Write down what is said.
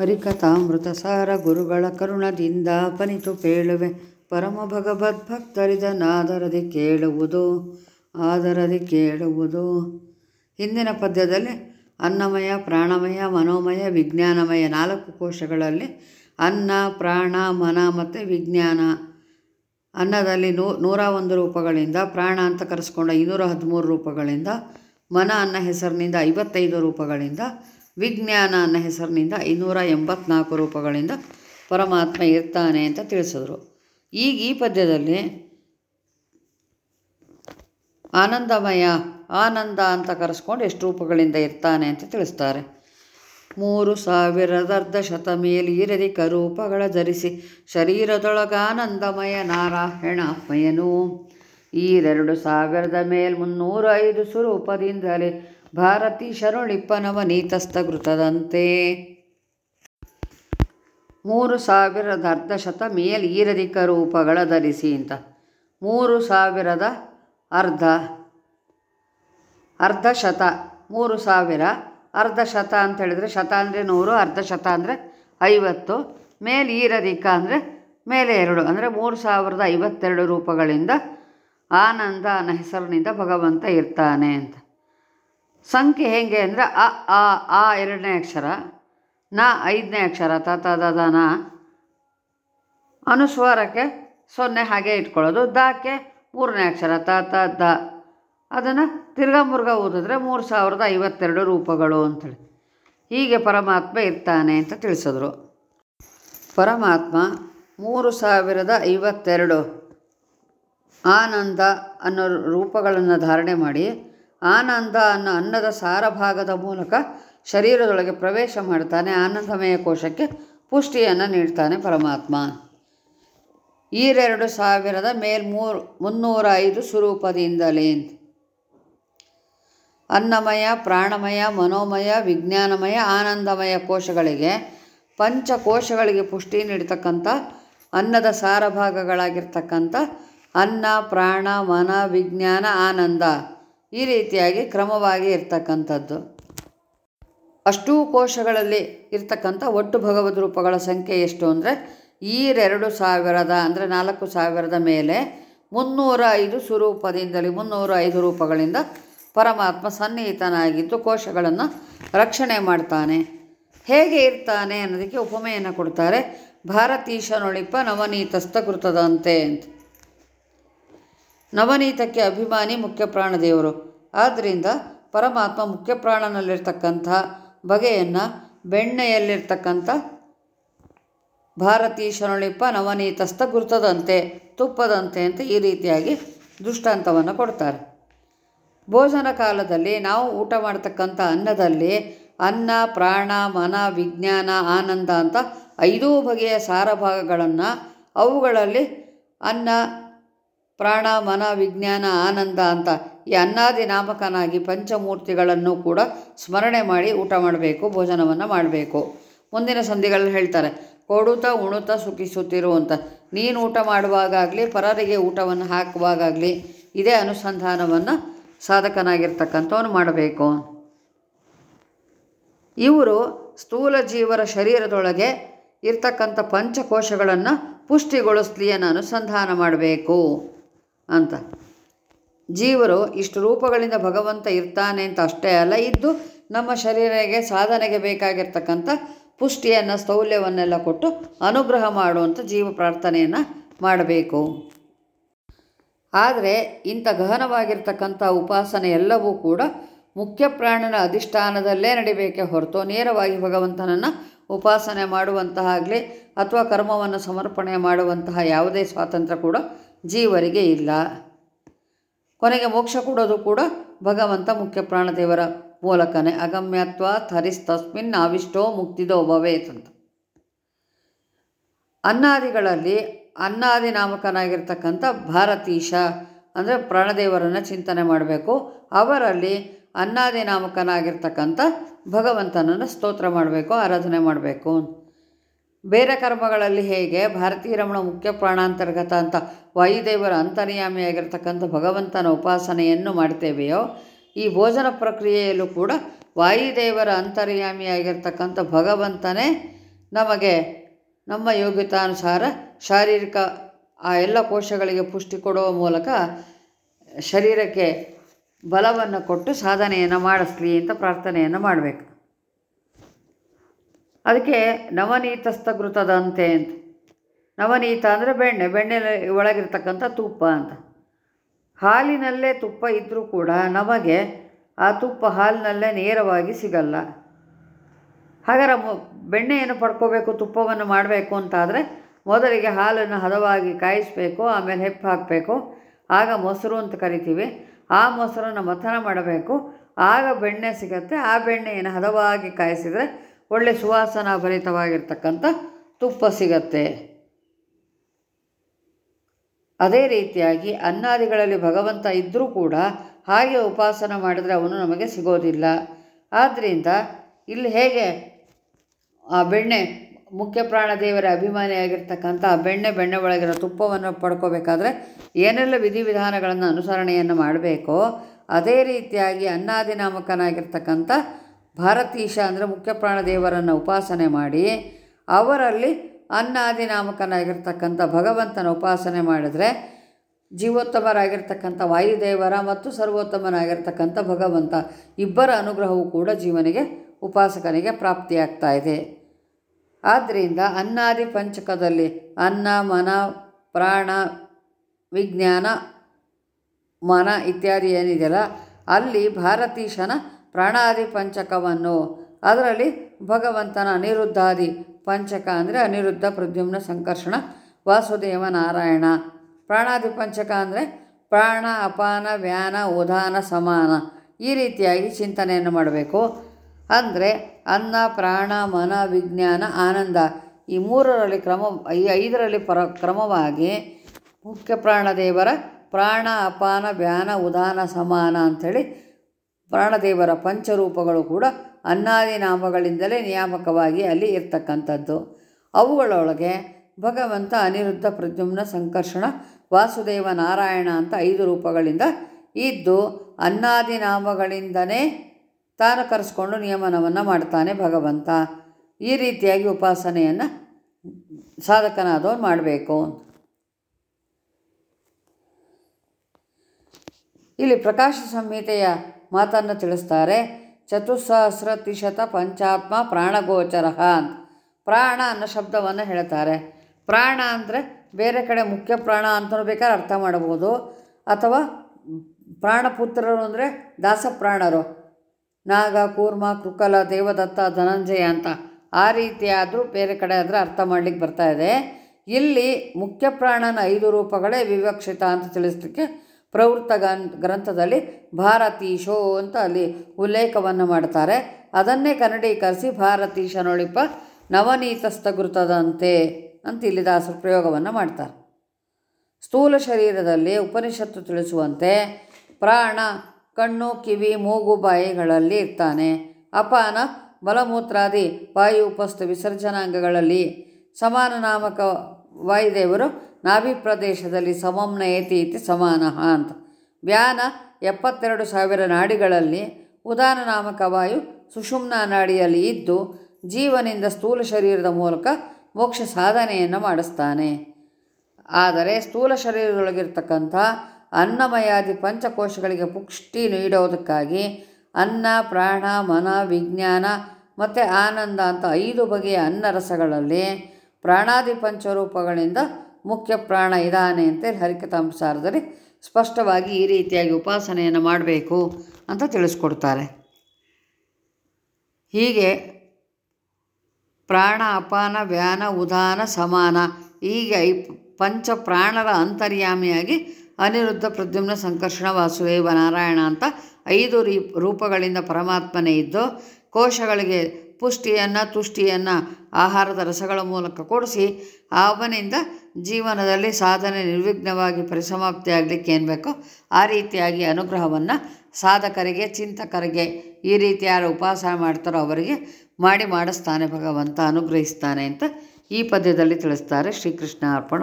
ಹರಿಕಥಾಮೃತ ಸಾರ ಗುರುಗಳ ಕರುಣದಿಂದ ಪನಿತು ಪೇಳುವೆ ಪರಮ ಭಗವದ್ಭಕ್ತರಿದನಾದರದಿ ಕೇಳುವುದು, ಆದರದಿ ಕೇಳುವುದು. ಹಿಂದಿನ ಪದ್ಯದಲ್ಲಿ ಅನ್ನಮಯ, ಪ್ರಾಣಮಯ, ಮನೋಮಯ, ವಿಜ್ಞಾನಮಯ ನಾಲ್ಕು ಕೋಶಗಳಲ್ಲಿ ಅನ್ನ, ಪ್ರಾಣ, ಮನ ಮತ್ತು ವಿಜ್ಞಾನ. ಅನ್ನದಲ್ಲಿ ನೂ, ನೂರ ಒಂದು ರೂಪಗಳಿಂದ ಪ್ರಾಣ ಅಂತ ಕರೆಸ್ಕೊಂಡ ಇನ್ನೂರ ಹದಿಮೂರು ರೂಪಗಳಿಂದ, ಮನ ಅನ್ನ ಹೆಸರಿನಿಂದ ಐವತ್ತೈದು ರೂಪಗಳಿಂದ ವಿಜ್ಞಾನ ಅನ್ನೋ ಹೆಸರಿನಿಂದ ಐನೂರ ಎಂಬತ್ನಾಲ್ಕು ರೂಪಗಳಿಂದ ಪರಮಾತ್ಮ ಇರ್ತಾನೆ ಅಂತ ತಿಳಿಸಿದ್ರು. ಈಗ ಈ ಪದ್ಯದಲ್ಲಿ ಆನಂದಮಯ, ಆನಂದ ಅಂತ ಕರೆಸ್ಕೊಂಡು ಎಷ್ಟು ರೂಪಗಳಿಂದ ಇರ್ತಾನೆ ಅಂತ ತಿಳಿಸ್ತಾರೆ. ಮೂರು ಸಾವಿರದ ಅರ್ಧ ಶತ ಮೇಲೀರದಿಕ ರೂಪಗಳ ಧರಿಸಿ ಶರೀರದೊಳಗಾನಂದಮಯ ನಾರಾಯಣಮಯನು ಈರೆರಡು ಸಾವಿರದ ಮೇಲ್ ಮುನ್ನೂರ ಐದು ಸ್ವರೂಪದಿಂದಲೇ ಭಾರತೀ ಶರುಣಿಪ್ಪನವ ನೀತಸ್ಥಘೃತದಂತೆ ಮೂರು ಸಾವಿರದ ಅರ್ಧ ಶತ ಮೇಲ್ ಈರದಿಕ ರೂಪಗಳ ಧರಿಸಿ ಅಂತ ಮೂರು ಸಾವಿರದ ಅರ್ಧ ಅರ್ಧ ಶತ, ಮೂರು ಸಾವಿರ, ಅರ್ಧ ಶತ ಅಂತ ಹೇಳಿದರೆ ಶತ ಅಂದರೆ ನೂರು, ಅರ್ಧ ಶತ ಅಂದರೆ ಐವತ್ತು, ಮೇಲೆ ಈರಧಿಕ ಅಂದರೆ ಮೇಲೆ ಎರಡು, ಅಂದರೆ ಮೂರು ಸಾವಿರದ ಐವತ್ತೆರಡು ರೂಪಗಳಿಂದ ಆನಂದ ಅನ್ನೋ ಹೆಸರಿನಿಂದ ಭಗವಂತ ಇರ್ತಾನೆ ಅಂತ. ಸಂಖ್ಯೆ ಹೇಗೆ ಅಂದರೆ ಅ ಆ ಆ ಎರಡನೇ ಅಕ್ಷರ, ನ ಐದನೇ ಅಕ್ಷರ, ತ ತ, ದ ದ, ನ. ಅನುಸ್ವಾರಕ್ಕೆ ಸೊನ್ನೆ ಹಾಗೆ ಇಟ್ಕೊಳ್ಳೋದು. ದಕ್ಕೆ ಮೂರನೇ ಅಕ್ಷರ, ತ ತ, ದ. ಅದನ್ನು ತಿರ್ಗಾ ಮುರ್ಗ ಓದಿದ್ರೆ ಮೂರು ಸಾವಿರದ ಐವತ್ತೆರಡು ರೂಪಗಳು ಅಂಥೇಳಿ ಹೀಗೆ ಪರಮಾತ್ಮ ಇರ್ತಾನೆ ಅಂತ ತಿಳಿಸಿದ್ರು. ಪರಮಾತ್ಮ ಮೂರು ಸಾವಿರದ ಐವತ್ತೆರಡು ಆನಂದ ಅನ್ನೋ ರೂಪಗಳನ್ನು ಧಾರಣೆ ಮಾಡಿ ಆನಂದ ಅನ್ನೋ ಅನ್ನದ ಸಾರಭಾಗದ ಮೂಲಕ ಶರೀರದೊಳಗೆ ಪ್ರವೇಶ ಮಾಡ್ತಾನೆ. ಆನಂದಮಯ ಕೋಶಕ್ಕೆ ಪುಷ್ಟಿಯನ್ನು ನೀಡ್ತಾನೆ ಪರಮಾತ್ಮ. ಈರೆರಡು ಸಾವಿರದ ಮೇಲ್ ಮೂರು ಮುನ್ನೂರ ಐದು ಸ್ವರೂಪದಿಂದಲೇ. ಅನ್ನಮಯ, ಪ್ರಾಣಮಯ, ಮನೋಮಯ, ವಿಜ್ಞಾನಮಯ, ಆನಂದಮಯ ಕೋಶಗಳಿಗೆ ಪಂಚಕೋಶಗಳಿಗೆ ಪುಷ್ಟಿ ನೀಡ್ತಕ್ಕಂಥ ಅನ್ನದ ಸಾರಭಾಗಗಳಾಗಿರ್ತಕ್ಕಂಥ ಅನ್ನ, ಪ್ರಾಣ, ಮನ, ವಿಜ್ಞಾನ, ಆನಂದ. ಈ ರೀತಿಯಾಗಿ ಕ್ರಮವಾಗಿ ಇರ್ತಕ್ಕಂಥದ್ದು. ಅಷ್ಟೂ ಕೋಶಗಳಲ್ಲಿ ಇರ್ತಕ್ಕಂಥ ಒಟ್ಟು ಭಗವದ್ ರೂಪಗಳ ಸಂಖ್ಯೆ ಎಷ್ಟು ಅಂದರೆ, ಈರೆರಡು ಸಾವಿರದ ಅಂದರೆ ನಾಲ್ಕು ಸಾವಿರದ ಮೇಲೆ ಮುನ್ನೂರ ಐದು ಸ್ವರೂಪದಿಂದಲೇ ಮುನ್ನೂರ ಐದು ರೂಪಗಳಿಂದ ಪರಮಾತ್ಮ ಸನ್ನಿಹಿತನಾಗಿದ್ದು ಕೋಶಗಳನ್ನು ರಕ್ಷಣೆ ಮಾಡ್ತಾನೆ. ಹೇಗೆ ಇರ್ತಾನೆ ಅನ್ನೋದಕ್ಕೆ ಉಪಮೆಯನ್ನು ಕೊಡ್ತಾರೆ. ಭಾರತೀಶನೊಳಿಪ ನವನೀತಸ್ಥಕೃತದಂತೆ ಅಂತ. ನವನೀತಕ್ಕೆ ಅಭಿಮಾನಿ ಮುಖ್ಯ ಪ್ರಾಣದೇವರು ಆದ್ದರಿಂದ ಪರಮಾತ್ಮ ಮುಖ್ಯ ಪ್ರಾಣನಲ್ಲಿರ್ತಕ್ಕಂಥ ಬಗೆಯನ್ನು ಬೆಣ್ಣೆಯಲ್ಲಿರ್ತಕ್ಕಂಥ ಭಾರತೀಶನೊಳಿಪ ನವನೀತಸ್ಥ ಗುರುತದಂತೆ, ತುಪ್ಪದಂತೆ ಅಂತ ಈ ರೀತಿಯಾಗಿ ದೃಷ್ಟಾಂತವನ್ನು ಕೊಡ್ತಾರೆ. ಭೋಜನ ಕಾಲದಲ್ಲಿ ನಾವು ಊಟ ಮಾಡ್ತಕ್ಕಂಥ ಅನ್ನದಲ್ಲಿ ಅನ್ನ, ಪ್ರಾಣ, ಮನ, ವಿಜ್ಞಾನ, ಆನಂದ ಅಂತ ಐದೂ ಬಗೆಯ ಸಾರಭಾಗಗಳನ್ನು ಅವುಗಳಲ್ಲಿ ಅನ್ನ ಪ್ರಾಣ, ಮನ, ವಿಜ್ಞಾನ, ಆನಂದ ಅಂತ ಈ ಅನ್ನಾದಿ ನಾಮಕನಾಗಿ ಪಂಚಮೂರ್ತಿಗಳನ್ನು ಕೂಡ ಸ್ಮರಣೆ ಮಾಡಿ ಊಟ ಮಾಡಬೇಕು, ಭೋಜನವನ್ನು ಮಾಡಬೇಕು. ಮುಂದಿನ ಸಂಧಿಗಳಲ್ಲಿ ಹೇಳ್ತಾರೆ ಕೊಡುತ್ತ ಉಣುತ್ತ ಸುಖಿಸುತ್ತಿರು ಅಂತ. ನೀನು ಊಟ ಮಾಡುವಾಗಲಿ ಪರರಿಗೆ ಊಟವನ್ನು ಹಾಕುವಾಗಲಿ ಇದೇ ಅನುಸಂಧಾನವನ್ನು ಸಾಧಕನಾಗಿರ್ತಕ್ಕಂಥವನು ಮಾಡಬೇಕು. ಇವರು ಸ್ಥೂಲ ಜೀವರ ಶರೀರದೊಳಗೆ ಇರ್ತಕ್ಕಂಥ ಪಂಚಕೋಶಗಳನ್ನು ಪುಷ್ಟಿಗೊಳಿಸ್ಲಿಯನ್ನು ಅನುಸಂಧಾನ ಮಾಡಬೇಕು. ಅಂತ. ಜೀವರು ಇಷ್ಟು ರೂಪಗಳಿಂದ ಭಗವಂತ ಇರ್ತಾನೆ ಅಂತ ಅಷ್ಟೇ ಅಲ್ಲ, ಇದ್ದು ನಮ್ಮ ಶರೀರಕ್ಕೆ ಸಾಧನೆಗೆ ಬೇಕಾಗಿರ್ತಕ್ಕಂಥ ಪುಷ್ಟಿಯನ್ನು ಸ್ಥೌಲ್ಯವನ್ನೆಲ್ಲ ಕೊಟ್ಟು ಅನುಗ್ರಹ ಮಾಡುವಂಥ ಜೀವ ಪ್ರಾರ್ಥನೆಯನ್ನು ಮಾಡಬೇಕು. ಆದರೆ ಇಂಥ ಗಹನವಾಗಿರ್ತಕ್ಕಂಥ ಉಪಾಸನೆ ಎಲ್ಲವೂ ಕೂಡ ಮುಖ್ಯ ಪ್ರಾಣನ ಅಧಿಷ್ಠಾನದಲ್ಲೇ ನಡಿಬೇಕೆ ಹೊರತು ನೇರವಾಗಿ ಭಗವಂತನನ್ನು ಉಪಾಸನೆ ಮಾಡುವಂತಹ ಆಗಲಿ ಅಥವಾ ಕರ್ಮವನ್ನು ಸಮರ್ಪಣೆ ಮಾಡುವಂತಹ ಯಾವುದೇ ಸ್ವಾತಂತ್ರ್ಯ ಕೂಡ ಜೀವರಿಗೆ ಇಲ್ಲ. ಕೊನೆಗೆ ಮೋಕ್ಷ ಕೊಡೋದು ಕೂಡ ಭಗವಂತ ಮುಖ್ಯ ಪ್ರಾಣದೇವರ ಮೂಲಕನೇ. ಅಗಮ್ಯತ್ವ ಥರಿಸ್ತಸ್ಮಿನ್ ನಾವಿಷ್ಟೋ ಮುಕ್ತಿದೋ ಭವೇತ್ ಅಂತ. ಅನ್ನಾದಿಗಳಲ್ಲಿ ಅನ್ನಾದಿ ನಾಮಕನಾಗಿರ್ತಕ್ಕಂಥ ಭಾರತೀಶ ಅಂದರೆ ಪ್ರಾಣದೇವರನ್ನು ಚಿಂತನೆ ಮಾಡಬೇಕು. ಅವರಲ್ಲಿ ಅನ್ನಾದಿ ನಾಮಕನಾಗಿರ್ತಕ್ಕಂಥ ಭಗವಂತನನ್ನು ಸ್ತೋತ್ರ ಮಾಡಬೇಕು, ಆರಾಧನೆ ಮಾಡಬೇಕು. ಬೇರೆ ಕರ್ಮಗಳಲ್ಲಿ ಹೇಗೆ ಭಾರತೀಯ ರಮಣ ಮುಖ್ಯ ಪ್ರಾಣಾಂತರ್ಗತ ಅಂತ ವಾಯುದೇವರ ಅಂತರ್ಯಾಮಿಯಾಗಿರ್ತಕ್ಕಂಥ ಭಗವಂತನ ಉಪಾಸನೆಯನ್ನು ಮಾಡ್ತೇವೆಯೋ, ಈ ಭೋಜನ ಪ್ರಕ್ರಿಯೆಯಲ್ಲೂ ಕೂಡ ವಾಯುದೇವರ ಅಂತರ್ಯಾಮಿಯಾಗಿರ್ತಕ್ಕಂಥ ಭಗವಂತನೇ ನಮಗೆ ನಮ್ಮ ಯೋಗ್ಯತಾನುಸಾರ ಶಾರೀರಿಕ ಆ ಎಲ್ಲ ಕೋಶಗಳಿಗೆ ಪುಷ್ಟಿ ಕೊಡುವ ಮೂಲಕ ಶರೀರಕ್ಕೆ ಬಲವನ್ನು ಕೊಟ್ಟು ಸಾಧನೆಯನ್ನು ಮಾಡಿಸ್ಲಿ ಅಂತ ಪ್ರಾರ್ಥನೆಯನ್ನು ಮಾಡಬೇಕು. ಅದಕ್ಕೆ ನವನೀತಸ್ಥಘೃತದಂತೆ ಅಂತ. ನವನೀತ ಅಂದರೆ ಬೆಣ್ಣೆ ಬೆಣ್ಣೆ ಒಳಗಿರ್ತಕ್ಕಂಥ ತುಪ್ಪ ಅಂತ. ಹಾಲಿನಲ್ಲೇ ತುಪ್ಪ ಇದ್ದರೂ ಕೂಡ ನಮಗೆ ಆ ತುಪ್ಪ ಹಾಲಿನಲ್ಲೇ ನೇರವಾಗಿ ಸಿಗಲ್ಲ. ಹಾಗಾದ್ರೆ ಬೆಣ್ಣೆಯನ್ನು ಪಡ್ಕೋಬೇಕು, ತುಪ್ಪವನ್ನು ಮಾಡಬೇಕು ಅಂತಾದರೆ ಮೊದಲಿಗೆ ಹಾಲನ್ನು ಹದವಾಗಿ ಕಾಯಿಸಬೇಕು, ಆಮೇಲೆ ಹೆಪ್ಪು ಹಾಕಬೇಕು. ಆಗ ಮೊಸರು ಅಂತ ಕರಿತೀವಿ. ಆ ಮೊಸರನ್ನು ಮಥನ ಮಾಡಬೇಕು. ಆಗ ಬೆಣ್ಣೆ ಸಿಗತ್ತೆ. ಆ ಬೆಣ್ಣೆಯನ್ನು ಹದವಾಗಿ ಕಾಯಿಸಿದರೆ ಒಳ್ಳೆ ಸುವಾಸನಾ ಭರಿತವಾಗಿರ್ತಕ್ಕಂಥ ತುಪ್ಪ ಸಿಗತ್ತೆ. ಅದೇ ರೀತಿಯಾಗಿ ಅನ್ನಾದಿಗಳಲ್ಲಿ ಭಗವಂತ ಇದ್ದರೂ ಕೂಡ ಹಾಗೆ ಉಪಾಸನ ಮಾಡಿದರೆ ಅವನು ನಮಗೆ ಸಿಗೋದಿಲ್ಲ. ಆದ್ದರಿಂದ ಇಲ್ಲಿ ಹೇಗೆ ಆ ಬೆಣ್ಣೆ, ಮುಖ್ಯ ಪ್ರಾಣದೇವರ ಅಭಿಮಾನಿಯಾಗಿರ್ತಕ್ಕಂಥ ಆ ಬೆಣ್ಣೆ ಬೆಣ್ಣೆ ಒಳಗಿರೋ ತುಪ್ಪವನ್ನು ಪಡ್ಕೋಬೇಕಾದ್ರೆ ಏನೆಲ್ಲ ವಿಧಿವಿಧಾನಗಳನ್ನು ಅನುಸರಣೆಯನ್ನು ಮಾಡಬೇಕೋ, ಅದೇ ರೀತಿಯಾಗಿ ಅನ್ನಾದಿನಾಮಕನಾಗಿರ್ತಕ್ಕಂಥ ಭಾರತೀಶ ಅಂದರೆ ಮುಖ್ಯ ಪ್ರಾಣದೇವರನ್ನು ಉಪಾಸನೆ ಮಾಡಿ ಅವರಲ್ಲಿ ಅನ್ನಾದಿನಾಮಕನಾಗಿರ್ತಕ್ಕಂಥ ಭಗವಂತನ ಉಪಾಸನೆ ಮಾಡಿದರೆ ಜೀವೋತ್ತಮರಾಗಿರ್ತಕ್ಕಂಥ ವಾಯುದೇವರ ಮತ್ತು ಸರ್ವೋತ್ತಮನಾಗಿರ್ತಕ್ಕಂಥ ಭಗವಂತ ಇಬ್ಬರ ಅನುಗ್ರಹವು ಕೂಡ ಜೀವನಿಗೆ ಉಪಾಸಕನಿಗೆ ಪ್ರಾಪ್ತಿಯಾಗ್ತಾ ಇದೆ. ಆದ್ದರಿಂದ ಅನ್ನಾದಿ ಪಂಚಕದಲ್ಲಿ ಅನ್ನ, ಮನ, ಪ್ರಾಣ, ವಿಜ್ಞಾನ, ಮನ ಇತ್ಯಾದಿ ಏನಿದೆಯಲ್ಲ, ಅಲ್ಲಿ ಭಾರತೀಶನ ಪ್ರಾಣಾದಿ ಪಂಚಕವನ್ನು. ಅದರಲ್ಲಿ ಭಗವಂತನ ಅನಿರುದ್ಧಾದಿ ಪಂಚಕ ಅಂದರೆ ಅನಿರುದ್ಧ, ಪ್ರದ್ಯುಮ್ನ ಸಂಕರ್ಷಣ, ವಾಸುದೇವ ನಾರಾಯಣ. ಪ್ರಾಣಾದಿ ಪಂಚಕ ಅಂದರೆ ಪ್ರಾಣ, ಅಪಾನ, ವ್ಯಾನ, ಉದಾನ, ಸಮಾನ. ಈ ರೀತಿಯಾಗಿ ಚಿಂತನೆಯನ್ನು ಮಾಡಬೇಕು. ಅಂದರೆ ಅನ್ನ, ಪ್ರಾಣ, ಮನ, ವಿಜ್ಞಾನ, ಆನಂದ. ಈ ಮೂರರಲ್ಲಿ ಕ್ರಮ, ಈ ಐದರಲ್ಲಿ ಪರ, ಕ್ರಮವಾಗಿ ಮುಖ್ಯ ಪ್ರಾಣದೇವರ ಪ್ರಾಣ, ಅಪಾನ, ವ್ಯಾನ, ಉದಾನ, ಸಮಾನ ಅಂಥೇಳಿ ಪ್ರಾಣದೇವರ ಪಂಚರೂಪಗಳು ಕೂಡ ಅನ್ನಾದಿ ನಾಮಗಳಿಂದಲೇ ನಿಯಾಮಕವಾಗಿ ಅಲ್ಲಿ ಇರ್ತಕ್ಕಂಥದ್ದು. ಅವುಗಳೊಳಗೆ ಭಗವಂತ ಅನಿರುದ್ಧ ಪ್ರದ್ಯುಮ್ನ ಸಂಕರ್ಷಣ, ವಾಸುದೇವ ನಾರಾಯಣ ಅಂತ ಐದು ರೂಪಗಳಿಂದ ಇದ್ದು ಅನ್ನಾದಿ ನಾಮಗಳಿಂದನೇ ತಾನು ಕರೆಸ್ಕೊಂಡು ನಿಯಮನವನ್ನು ಮಾಡ್ತಾನೆ ಭಗವಂತ. ಈ ರೀತಿಯಾಗಿ ಉಪಾಸನೆಯನ್ನು ಸಾಧಕನಾದವನು ಮಾಡಬೇಕು. ಇಲ್ಲಿ ಪ್ರಕಾಶ ಸಂಹಿತೆಯ ಮಾತನ್ನು ತಿಳಿಸ್ತಾರೆ. ಚತುಸ್ಸಹಸ್ರತಿಶತ ಪಂಚಾತ್ಮ ಪ್ರಾಣಗೋಚರ ಅಂತ. ಪ್ರಾಣ ಅನ್ನೋ ಶಬ್ದವನ್ನು ಹೇಳ್ತಾರೆ. ಪ್ರಾಣ ಅಂದರೆ ಬೇರೆ ಕಡೆ ಮುಖ್ಯ ಪ್ರಾಣ ಅಂತಲೂ ಬೇಕಾದ್ರೆ ಅರ್ಥ ಮಾಡ್ಬೋದು. ಅಥವಾ ಪ್ರಾಣಪುತ್ರರು ಅಂದರೆ ದಾಸಪ್ರಾಣರು ನಾಗ, ಕೂರ್ಮ, ಕೃಕಲ, ದೇವದತ್ತ, ಧನಂಜಯ ಅಂತ. ಆ ರೀತಿಯಾದರೂ ಬೇರೆ ಕಡೆ ಆದರೆ ಅರ್ಥ ಮಾಡಲಿಕ್ಕೆ ಬರ್ತಾ ಇದೆ. ಇಲ್ಲಿ ಮುಖ್ಯ ಪ್ರಾಣನ ಐದು ರೂಪಗಳೇ ವಿವಕ್ಷಿತ ಅಂತ ತಿಳಿಸ್ಲಿಕ್ಕೆ ಪ್ರವೃತ್ತ ಗ್ರಂಥದಲ್ಲಿ ಭಾರತೀಶೋ ಅಂತ ಅಲ್ಲಿ ಉಲ್ಲೇಖವನ್ನು ಮಾಡ್ತಾರೆ. ಅದನ್ನೇ ಕನ್ನಡೀಕರಿಸಿ ಭಾರತೀಶನೊಳಿಪ ನವನೀತಸ್ಥಗುರ್ತದಂತೆ ಅಂತ ಇಲ್ಲಿ ದಾಸರು ಪ್ರಯೋಗವನ್ನು ಮಾಡ್ತಾರೆ. ಸ್ಥೂಲ ಶರೀರದಲ್ಲಿ ಉಪನಿಷತ್ತು ತಿಳಿಸುವಂತೆ ಪ್ರಾಣ, ಕಣ್ಣು, ಕಿವಿ, ಮೂಗು, ಬಾಯಿಗಳಲ್ಲಿ ಇರ್ತಾನೆ. ಅಪಾನ, ಬಲಮೂತ್ರಾದಿ, ವಾಯು ಉಪಸ್ಥ ವಿಸರ್ಜನಾಂಗಗಳಲ್ಲಿ ಸಮಾನ ನಾಮಕ ವಾಯುದೇವರು ನಾಭಿ ಪ್ರದೇಶದಲ್ಲಿ ಸಮಂನಯತಿ ಇತಿ ಸಮಾನ ಅಂತ. ವ್ಯಾನ ಎಪ್ಪತ್ತೆರಡು ಸಾವಿರ ನಾಡಿಗಳಲ್ಲಿ ಉದಾನ ನಾಮಕ ವಾಯು ಸುಷುಮ್ನ ನಾಡಿಯಲ್ಲಿ ಇದ್ದು ಜೀವನಿಂದ ಸ್ಥೂಲ ಶರೀರದ ಮೂಲಕ ಮೋಕ್ಷ ಸಾಧನೆಯನ್ನು ಮಾಡಿಸ್ತಾನೆ. ಆದರೆ ಸ್ಥೂಲ ಶರೀರದೊಳಗಿರ್ತಕ್ಕಂಥ ಅನ್ನಮಯಾದಿ ಪಂಚಕೋಶಗಳಿಗೆ ಪುಷ್ಟಿ ನೀಡೋದಕ್ಕಾಗಿ ಅನ್ನ, ಪ್ರಾಣ, ಮನ, ವಿಜ್ಞಾನ ಮತ್ತು ಆನಂದ ಅಂತ ಐದು ಬಗೆಯ ಅನ್ನರಸಗಳಲ್ಲಿ ಪ್ರಾಣಾದಿ ಪಂಚರೂಪಗಳಿಂದ ಮುಖ್ಯ ಪ್ರಾಣ ಇದಾನೆ ಅಂತ ಹರಿಕಥಾಂಸಾರದಲ್ಲಿ ಸ್ಪಷ್ಟವಾಗಿ ಈ ರೀತಿಯಾಗಿ ಉಪಾಸನೆಯನ್ನು ಮಾಡಬೇಕು ಅಂತ ತಿಳಿಸ್ಕೊಡ್ತಾರೆ. ಹೀಗೆ ಪ್ರಾಣ, ಅಪಾನ, ವ್ಯಾನ, ಉದಾನ, ಸಮಾನ ಹೀಗೆ ಐ ಪಂಚ ಪ್ರಾಣರ ಅಂತರ್ಯಾಮಿಯಾಗಿ ಅನಿರುದ್ಧ ಪ್ರದ್ಯುಮ್ನ ಸಂಕರ್ಷಣ, ವಾಸುದೇವ, ನಾರಾಯಣ ಅಂತ ಐದು ರೂಪಗಳಿಂದ ಪರಮಾತ್ಮನೇ ಇದ್ದು ಕೋಶಗಳಿಗೆ ಪುಷ್ಟಿಯನ್ನು, ತುಷ್ಟಿಯನ್ನು, ಆಹಾರದ ರಸಗಳ ಮೂಲಕ ಕೊಡಿಸಿ ಅವನಿಂದ ಜೀವನದಲ್ಲಿ ಸಾಧನೆ ನಿರ್ವಿಘ್ನವಾಗಿ ಪರಿಸಮಾಪ್ತಿಯಾಗಲಿಕ್ಕೆ ಏನು ಬೇಕೋ? ಆ ರೀತಿಯಾಗಿ ಅನುಗ್ರಹವನ್ನು ಸಾಧಕರಿಗೆ, ಚಿಂತಕರಿಗೆ ಈ ರೀತಿ ಯಾರು ಉಪಾಸನೆ ಮಾಡ್ತಾರೋ ಅವರಿಗೆ ಮಾಡಿ ಮಾಡಿಸ್ತಾನೆ ಭಗವಂತ, ಅನುಗ್ರಹಿಸ್ತಾನೆ ಅಂತ ಈ ಪದ್ಯದಲ್ಲಿ ತಿಳಿಸ್ತಾರೆ. ಶ್ರೀಕೃಷ್ಣ ಅರ್ಪಣ